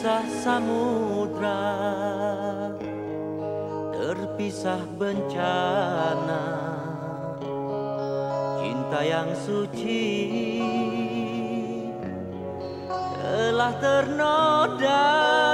terpisah samudra Terpisah bencana. Cinta yang suci Telah ternoda.